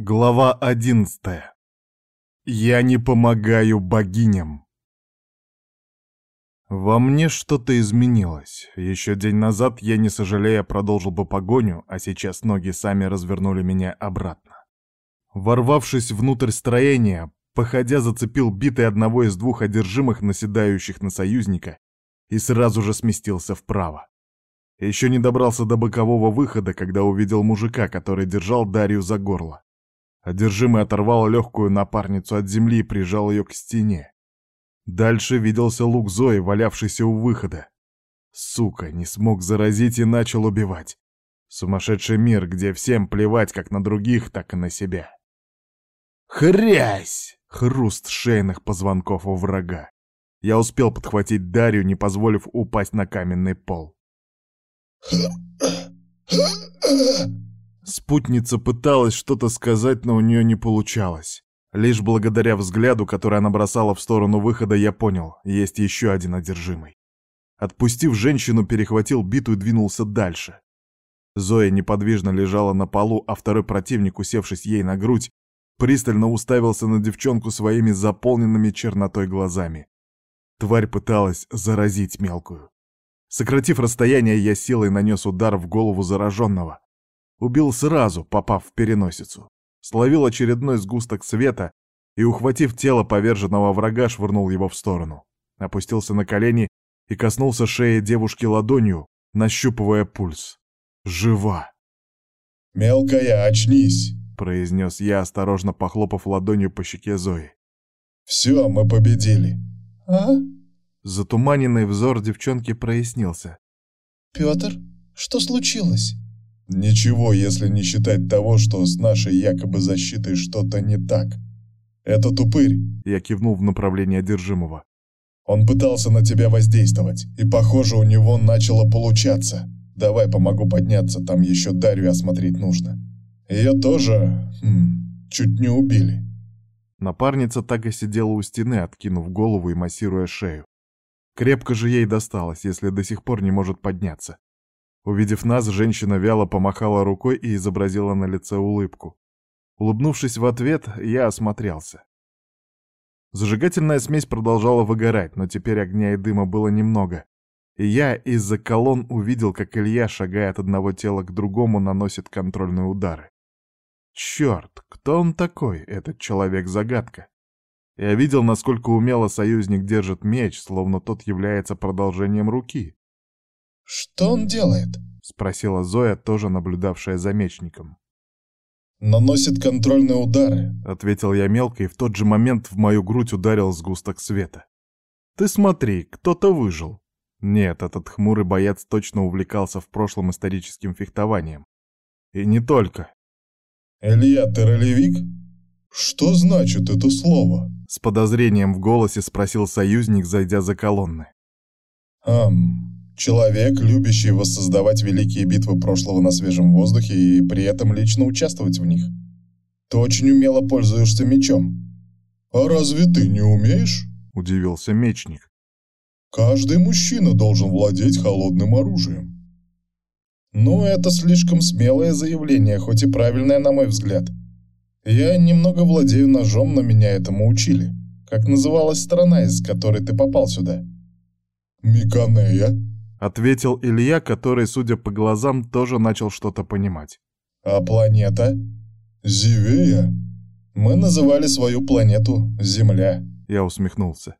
Глава одиннадцатая. Я не помогаю богиням. Во мне что-то изменилось. Еще день назад я, не сожалея, продолжил бы погоню, а сейчас ноги сами развернули меня обратно. Ворвавшись внутрь строения, походя зацепил битый одного из двух одержимых, наседающих на союзника, и сразу же сместился вправо. Еще не добрался до бокового выхода, когда увидел мужика, который держал Дарью за горло. Одержимый оторвал легкую напарницу от земли и прижал ее к стене. Дальше виделся лук Зои, валявшийся у выхода. Сука, не смог заразить и начал убивать. Сумасшедший мир, где всем плевать как на других, так и на себя. Хрясь! Хруст шейных позвонков у врага. Я успел подхватить Дарью, не позволив упасть на каменный пол. Спутница пыталась что-то сказать, но у нее не получалось. Лишь благодаря взгляду, который она бросала в сторону выхода, я понял, есть еще один одержимый. Отпустив женщину, перехватил биту и двинулся дальше. Зоя неподвижно лежала на полу, а второй противник, усевшись ей на грудь, пристально уставился на девчонку своими заполненными чернотой глазами. Тварь пыталась заразить мелкую. Сократив расстояние, я силой нанес удар в голову зараженного. Убил сразу, попав в переносицу. Словил очередной сгусток света и, ухватив тело поверженного врага, швырнул его в сторону. Опустился на колени и коснулся шеи девушки ладонью, нащупывая пульс. Жива. «Мелкая, очнись!» — произнес я, осторожно похлопав ладонью по щеке Зои. «Все, мы победили!» «А?» Затуманенный взор девчонки прояснился. «Петр, что случилось?» Ничего, если не считать того, что с нашей якобы защитой что-то не так. Это тупырь. Я кивнул в направлении одержимого. Он пытался на тебя воздействовать, и, похоже, у него начало получаться. Давай помогу подняться, там еще Дарью осмотреть нужно. Ее тоже... Хм, чуть не убили. Напарница так и сидела у стены, откинув голову и массируя шею. Крепко же ей досталось, если до сих пор не может подняться. Увидев нас, женщина вяло помахала рукой и изобразила на лице улыбку. Улыбнувшись в ответ, я осмотрелся. Зажигательная смесь продолжала выгорать, но теперь огня и дыма было немного. И я из-за колонн увидел, как Илья, шагая от одного тела к другому, наносит контрольные удары. Черт, кто он такой, этот человек-загадка? Я видел, насколько умело союзник держит меч, словно тот является продолжением руки. «Что он делает?» — спросила Зоя, тоже наблюдавшая за мечником. «Наносит контрольные удары», — ответил я мелко, и в тот же момент в мою грудь ударил сгусток света. «Ты смотри, кто-то выжил». Нет, этот хмурый боец точно увлекался в прошлом историческим фехтованием. И не только. «Илья, ты ролевик? Что значит это слово?» С подозрением в голосе спросил союзник, зайдя за колонны. «Ам, Человек, любящий воссоздавать великие битвы прошлого на свежем воздухе и при этом лично участвовать в них. Ты очень умело пользуешься мечом. А разве ты не умеешь? Удивился мечник. Каждый мужчина должен владеть холодным оружием. Ну, это слишком смелое заявление, хоть и правильное, на мой взгляд. Я немного владею ножом, но меня этому учили. Как называлась страна, из которой ты попал сюда? Миканея, — ответил Илья, который, судя по глазам, тоже начал что-то понимать. «А планета? Зивея? Мы называли свою планету Земля». Я усмехнулся.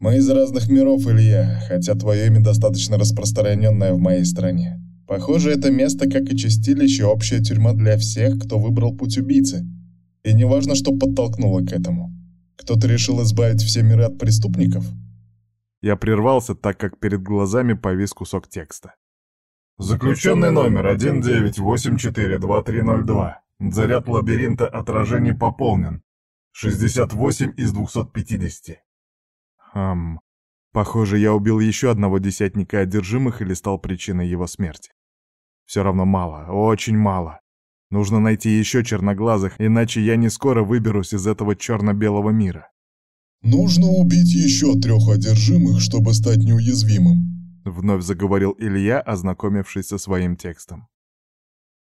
«Мы из разных миров, Илья, хотя твое имя достаточно распространенное в моей стране. Похоже, это место, как и чистилище, общая тюрьма для всех, кто выбрал путь убийцы. И неважно, что подтолкнуло к этому. Кто-то решил избавить все миры от преступников?» Я прервался, так как перед глазами повис кусок текста. Заключенный номер 19842302. Заряд лабиринта отражений пополнен. 68 из 250. Хм. Похоже, я убил еще одного десятника одержимых или стал причиной его смерти. Все равно мало, очень мало. Нужно найти еще черноглазых, иначе я не скоро выберусь из этого черно-белого мира. «Нужно убить еще трех одержимых, чтобы стать неуязвимым», — вновь заговорил Илья, ознакомившись со своим текстом.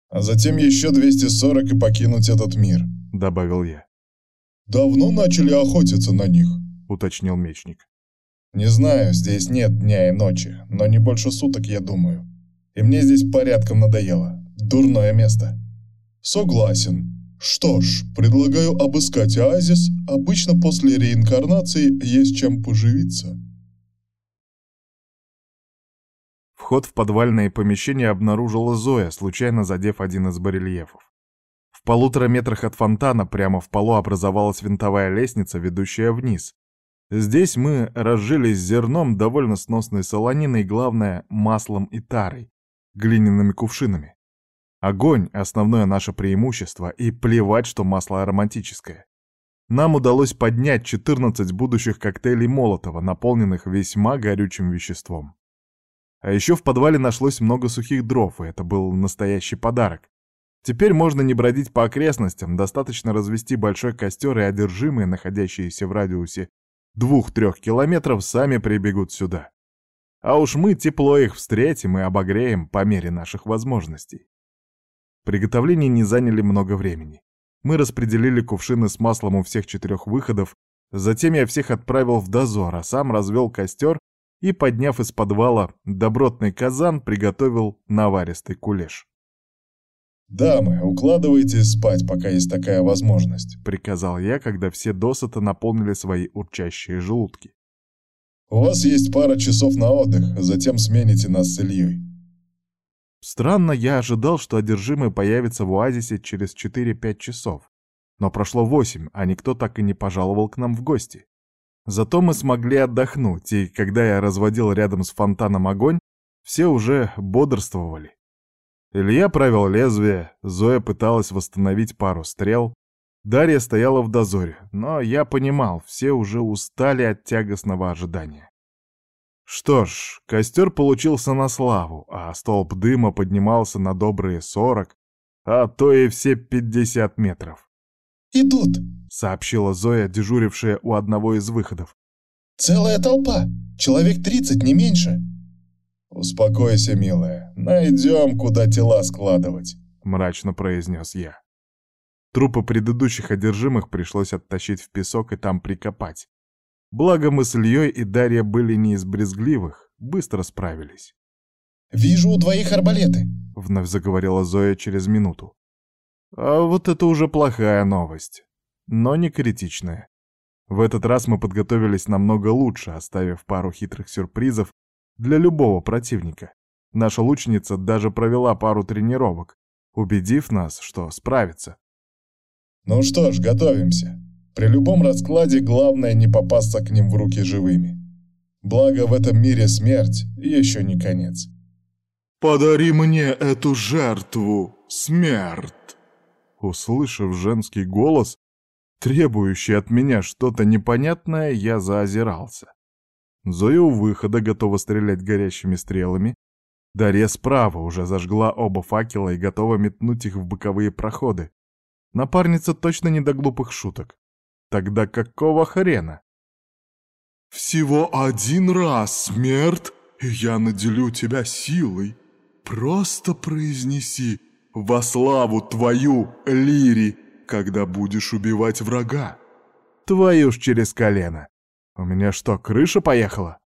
А затем еще 240 и покинуть этот мир», — добавил я. «Давно начали охотиться на них?» — уточнил мечник. «Не знаю, здесь нет дня и ночи, но не больше суток, я думаю. И мне здесь порядком надоело. Дурное место». «Согласен. Что ж, предлагаю обыскать оазис. Обычно после реинкарнации есть чем поживиться». Вход в подвальное помещение обнаружила Зоя, случайно задев один из барельефов. В полутора метрах от фонтана прямо в полу образовалась винтовая лестница, ведущая вниз. Здесь мы разжились зерном, довольно сносной солониной, главное, маслом и тарой, глиняными кувшинами. Огонь — основное наше преимущество, и плевать, что масло ароматическое. Нам удалось поднять 14 будущих коктейлей Молотова, наполненных весьма горючим веществом. А еще в подвале нашлось много сухих дров, и это был настоящий подарок. Теперь можно не бродить по окрестностям, достаточно развести большой костер, и одержимые, находящиеся в радиусе двух-трех километров, сами прибегут сюда. А уж мы тепло их встретим и обогреем по мере наших возможностей. Приготовления не заняли много времени. Мы распределили кувшины с маслом у всех четырех выходов, затем я всех отправил в дозор, а сам развел костер и, подняв из подвала добротный казан, приготовил наваристый кулеш. «Дамы, укладывайтесь спать, пока есть такая возможность», — приказал я, когда все досыта наполнили свои урчащие желудки. «У вас есть пара часов на отдых, затем смените нас с Ильей». Странно, я ожидал, что одержимый появится в оазисе через 4-5 часов. Но прошло 8, а никто так и не пожаловал к нам в гости. Зато мы смогли отдохнуть, и когда я разводил рядом с фонтаном огонь, все уже бодрствовали. Илья правил лезвие, Зоя пыталась восстановить пару стрел, Дарья стояла в дозоре, но я понимал, все уже устали от тягостного ожидания. Что ж, костер получился на славу, а столб дыма поднимался на добрые сорок, а то и все пятьдесят метров. «Идут!» — сообщила Зоя, дежурившая у одного из выходов. «Целая толпа! Человек тридцать, не меньше!» «Успокойся, милая, найдем, куда тела складывать», — мрачно произнес я. Трупы предыдущих одержимых пришлось оттащить в песок и там прикопать. Благо мы с Ильей и Дарья были не из брезгливых, быстро справились. «Вижу у двоих арбалеты», — вновь заговорила Зоя через минуту. А вот это уже плохая новость, но не критичная. В этот раз мы подготовились намного лучше, оставив пару хитрых сюрпризов для любого противника. Наша лучница даже провела пару тренировок, убедив нас, что справится. «Ну что ж, готовимся. При любом раскладе главное не попасться к ним в руки живыми. Благо в этом мире смерть еще не конец». «Подари мне эту жертву, смерть!» Услышав женский голос, требующий от меня что-то непонятное, я заозирался. Зоя у выхода готова стрелять горящими стрелами. Дарья справа уже зажгла оба факела и готова метнуть их в боковые проходы. Напарница точно не до глупых шуток. Тогда какого хрена? «Всего один раз, смерть, и я наделю тебя силой. Просто произнеси во славу твою, Лири, когда будешь убивать врага. Твою ж через колено. У меня что, крыша поехала?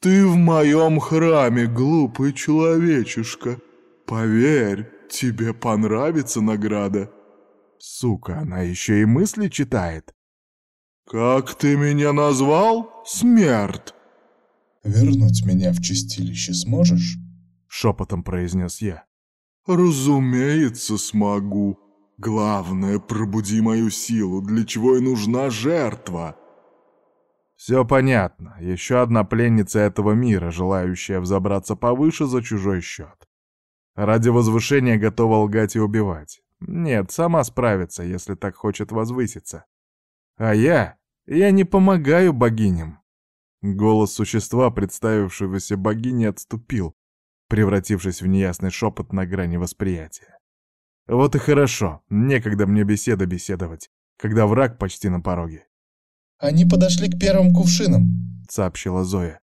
Ты в моем храме, глупый человечишка. Поверь, тебе понравится награда. Сука, она еще и мысли читает. Как ты меня назвал? Смерть. Вернуть меня в чистилище сможешь? Шепотом произнес я. «Разумеется, смогу. Главное, пробуди мою силу, для чего и нужна жертва». «Все понятно. Еще одна пленница этого мира, желающая взобраться повыше за чужой счет. Ради возвышения готова лгать и убивать. Нет, сама справится, если так хочет возвыситься. А я... я не помогаю богиням». Голос существа, представившегося богини, отступил, превратившись в неясный шепот на грани восприятия. Вот и хорошо, некогда мне беседа беседовать, когда враг почти на пороге. «Они подошли к первым кувшинам», — сообщила Зоя.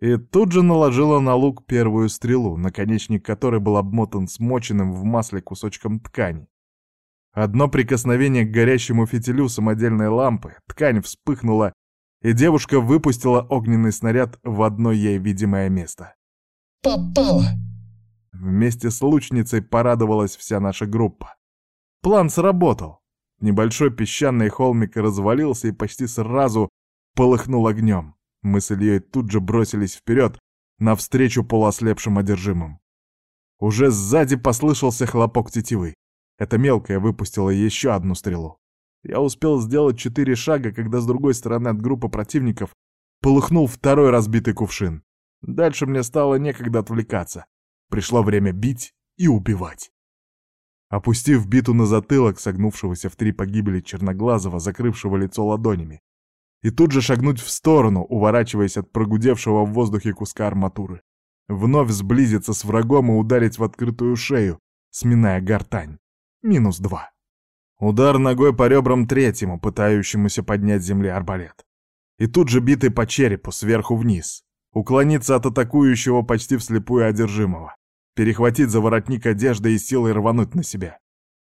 И тут же наложила на лук первую стрелу, наконечник которой был обмотан смоченным в масле кусочком ткани. Одно прикосновение к горящему фитилю самодельной лампы, ткань вспыхнула, и девушка выпустила огненный снаряд в одно ей видимое место. «Попала!» Вместе с лучницей порадовалась вся наша группа. План сработал. Небольшой песчаный холмик развалился и почти сразу полыхнул огнем. Мы с Ильей тут же бросились вперед, навстречу полуослепшим одержимым. Уже сзади послышался хлопок тетивы. Эта мелкая выпустила еще одну стрелу. Я успел сделать четыре шага, когда с другой стороны от группы противников полыхнул второй разбитый кувшин. Дальше мне стало некогда отвлекаться. Пришло время бить и убивать. Опустив биту на затылок, согнувшегося в три погибели черноглазого, закрывшего лицо ладонями, и тут же шагнуть в сторону, уворачиваясь от прогудевшего в воздухе куска арматуры. Вновь сблизиться с врагом и ударить в открытую шею, сминая гортань. Минус два. Удар ногой по ребрам третьему, пытающемуся поднять земли арбалет. И тут же битый по черепу, сверху вниз. Уклониться от атакующего почти вслепую одержимого. Перехватить за воротник одежды и силой рвануть на себя.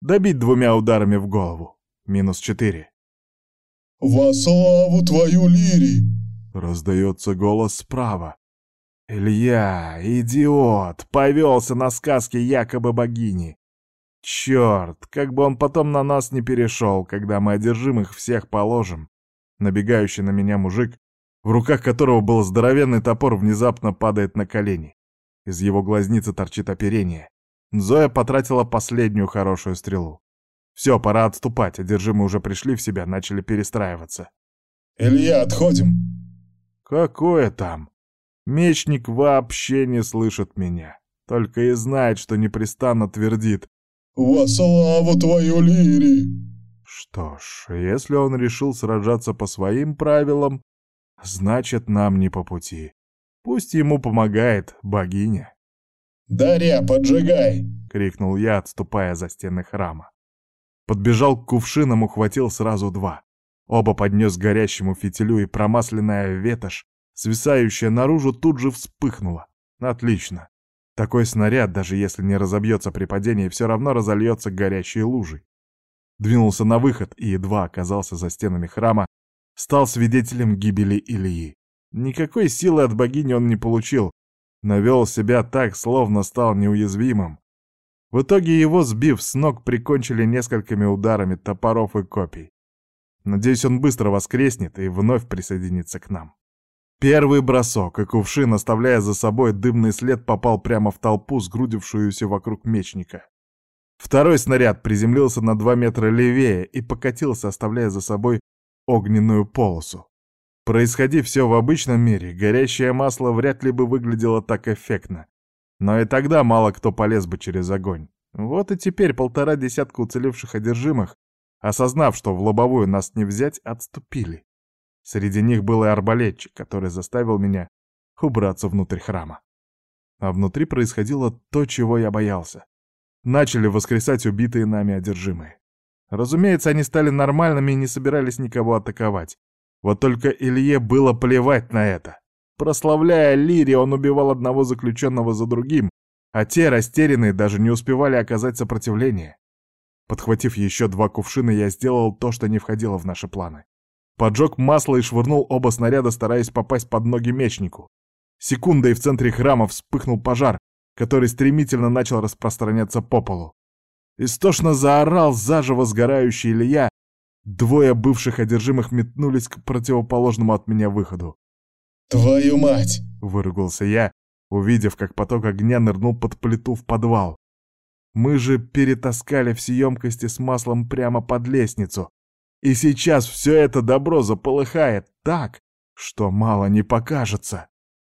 Добить двумя ударами в голову. Минус четыре. «Во славу твою, Лири!» Раздается голос справа. Илья, идиот, повелся на сказки якобы богини. Черт, как бы он потом на нас не перешел, когда мы одержимых всех положим. Набегающий на меня мужик в руках которого был здоровенный топор, внезапно падает на колени. Из его глазницы торчит оперение. Зоя потратила последнюю хорошую стрелу. Все, пора отступать, одержимые уже пришли в себя, начали перестраиваться. «Илья, отходим!» «Какое там?» Мечник вообще не слышит меня. Только и знает, что непрестанно твердит. «Во славу твою, Лири!» Что ж, если он решил сражаться по своим правилам, Значит, нам не по пути. Пусть ему помогает богиня. «Дарья, поджигай!» — крикнул я, отступая за стены храма. Подбежал к кувшинам, ухватил сразу два. Оба поднес к горящему фитилю, и промасленная ветошь, свисающая наружу, тут же вспыхнула. Отлично. Такой снаряд, даже если не разобьется при падении, все равно разольется горящей лужей. Двинулся на выход и едва оказался за стенами храма, стал свидетелем гибели Ильи. Никакой силы от богини он не получил, но себя так, словно стал неуязвимым. В итоге его, сбив с ног, прикончили несколькими ударами топоров и копий. Надеюсь, он быстро воскреснет и вновь присоединится к нам. Первый бросок, и кувшин, оставляя за собой дымный след, попал прямо в толпу, сгрудившуюся вокруг мечника. Второй снаряд приземлился на два метра левее и покатился, оставляя за собой огненную полосу. Происходи все в обычном мире, горящее масло вряд ли бы выглядело так эффектно. Но и тогда мало кто полез бы через огонь. Вот и теперь полтора десятка уцелевших одержимых, осознав, что в лобовую нас не взять, отступили. Среди них был и арбалетчик, который заставил меня убраться внутрь храма. А внутри происходило то, чего я боялся. Начали воскресать убитые нами одержимые. Разумеется, они стали нормальными и не собирались никого атаковать. Вот только Илье было плевать на это. Прославляя Лири, он убивал одного заключенного за другим, а те, растерянные, даже не успевали оказать сопротивление. Подхватив еще два кувшина, я сделал то, что не входило в наши планы. Поджег масло и швырнул оба снаряда, стараясь попасть под ноги мечнику. Секундой в центре храма вспыхнул пожар, который стремительно начал распространяться по полу. Истошно заорал заживо сгорающий Илья. Двое бывших одержимых метнулись к противоположному от меня выходу. «Твою мать!» — выругался я, увидев, как поток огня нырнул под плиту в подвал. Мы же перетаскали все емкости с маслом прямо под лестницу. И сейчас все это добро заполыхает так, что мало не покажется.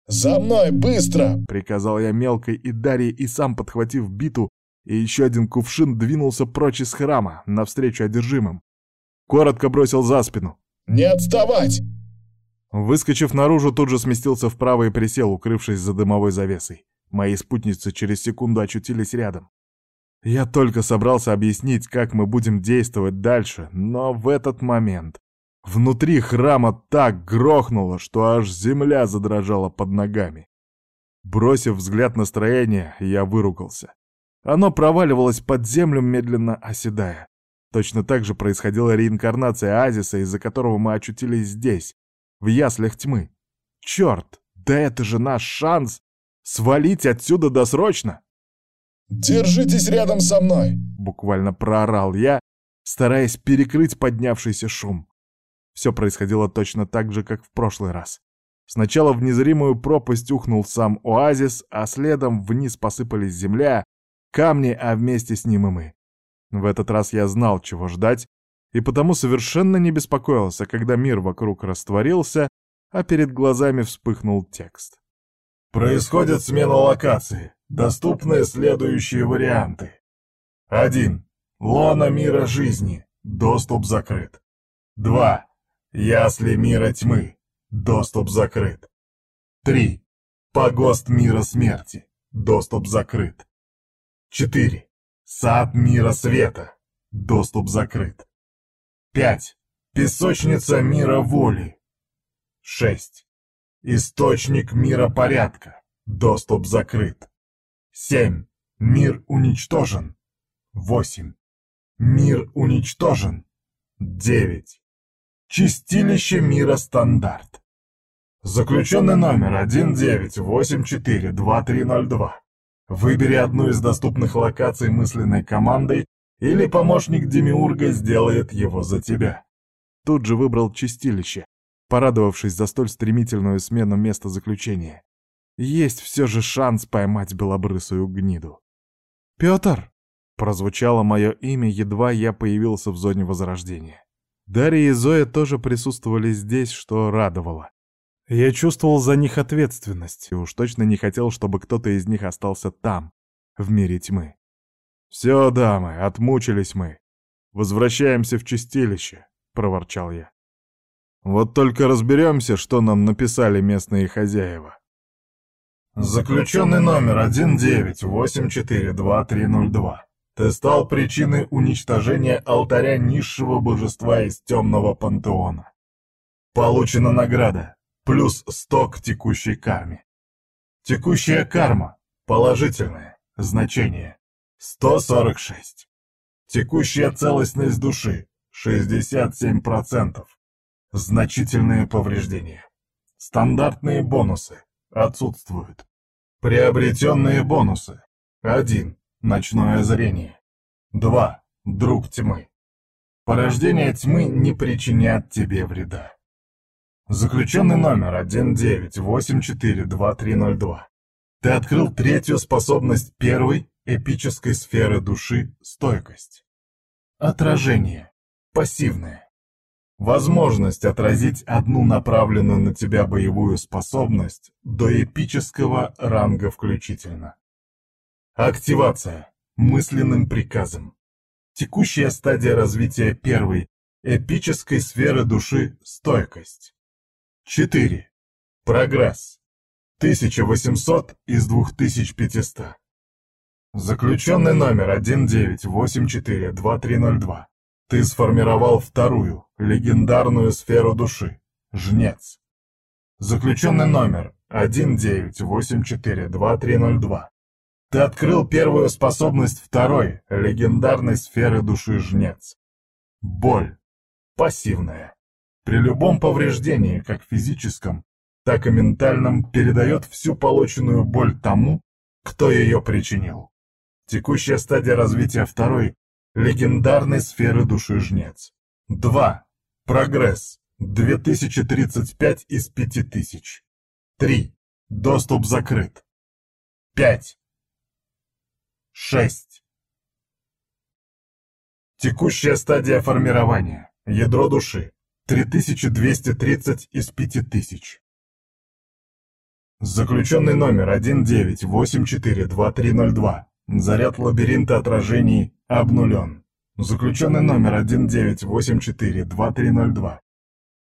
«За мной, быстро!» — приказал я мелкой и Дарье, и сам, подхватив биту, и еще один кувшин двинулся прочь из храма, навстречу одержимым. Коротко бросил за спину. «Не отставать!» Выскочив наружу, тут же сместился вправо и присел, укрывшись за дымовой завесой. Мои спутницы через секунду очутились рядом. Я только собрался объяснить, как мы будем действовать дальше, но в этот момент Внутри храма так грохнуло, что аж земля задрожала под ногами. Бросив взгляд на строение, я выругался. Оно проваливалось под землю, медленно оседая. Точно так же происходила реинкарнация Азиса, из-за которого мы очутились здесь, в яслях тьмы. Черт, да это же наш шанс свалить отсюда досрочно! «Держитесь рядом со мной!» — буквально проорал я, стараясь перекрыть поднявшийся шум. Все происходило точно так же, как в прошлый раз. Сначала в незримую пропасть ухнул сам оазис, а следом вниз посыпались земля, камни, а вместе с ним и мы. В этот раз я знал, чего ждать, и потому совершенно не беспокоился, когда мир вокруг растворился, а перед глазами вспыхнул текст. Происходит смена локации. Доступны следующие варианты. 1. Лона мира жизни. Доступ закрыт. 2. Ясли мира тьмы. Доступ закрыт. 3. Погост мира смерти. Доступ закрыт. 4. Сад мира света. Доступ закрыт. 5. Песочница мира воли. 6. Источник мира порядка. Доступ закрыт. 7. Мир уничтожен. 8. Мир уничтожен. 9. Чистилище мира стандарт. Заключенный номер 19842302. Выбери одну из доступных локаций мысленной командой, или помощник Демиурга сделает его за тебя. Тут же выбрал чистилище, порадовавшись за столь стремительную смену места заключения. Есть все же шанс поймать белобрысую гниду. «Петр!» — прозвучало мое имя, едва я появился в зоне возрождения. Дарья и Зоя тоже присутствовали здесь, что радовало. Я чувствовал за них ответственность и уж точно не хотел, чтобы кто-то из них остался там, в мире тьмы. «Все, дамы, отмучились мы. Возвращаемся в чистилище», — проворчал я. «Вот только разберемся, что нам написали местные хозяева». Заключенный номер 19842302. Ты стал причиной уничтожения алтаря низшего божества из темного пантеона. Получена награда, плюс 100 к текущей карме. Текущая карма, положительное, значение, 146. Текущая целостность души, 67%. Значительные повреждения. Стандартные бонусы отсутствуют. Приобретенные бонусы. 1. Ночное зрение. 2. Друг тьмы. Порождение тьмы не причинят тебе вреда. Заключенный номер 19842302. Ты открыл третью способность первой эпической сферы души — стойкость. Отражение. Пассивное. Возможность отразить одну направленную на тебя боевую способность до эпического ранга включительно. Активация. Мысленным приказом. Текущая стадия развития первой эпической сферы души «Стойкость». 4. Прогресс. 1800 из 2500. Заключенный номер 19842302. Ты сформировал вторую, легендарную сферу души. Жнец. Заключенный номер 19842302. Ты открыл первую способность второй, легендарной сферы души Жнец. Боль. Пассивная. При любом повреждении, как физическом, так и ментальном, передает всю полученную боль тому, кто ее причинил. Текущая стадия развития второй, легендарной сферы души Жнец. 2. Прогресс. 2035 из 5000. 3. Доступ закрыт. 5. Шесть. Текущая стадия формирования. Ядро души. 3230 из 5000. Заключенный номер 19842302. Заряд лабиринта отражений обнулен. Заключенный номер 19842302.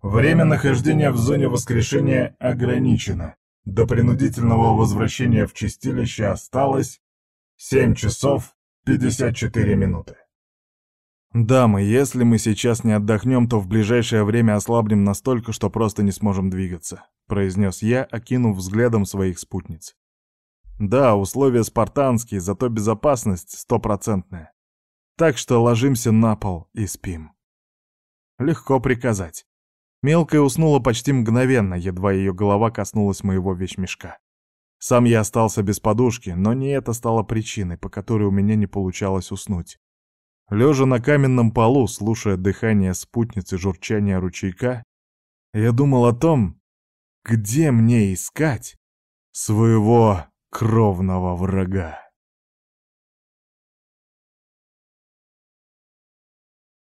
Время нахождения в зоне воскрешения ограничено. До принудительного возвращения в чистилище осталось 7 часов 54 минуты. «Дамы, если мы сейчас не отдохнем, то в ближайшее время ослабнем настолько, что просто не сможем двигаться», — произнес я, окинув взглядом своих спутниц. «Да, условия спартанские, зато безопасность стопроцентная. Так что ложимся на пол и спим». Легко приказать. Мелкая уснула почти мгновенно, едва ее голова коснулась моего вещмешка. Сам я остался без подушки, но не это стало причиной, по которой у меня не получалось уснуть. Лежа на каменном полу, слушая дыхание спутницы журчания ручейка, я думал о том, где мне искать своего кровного врага.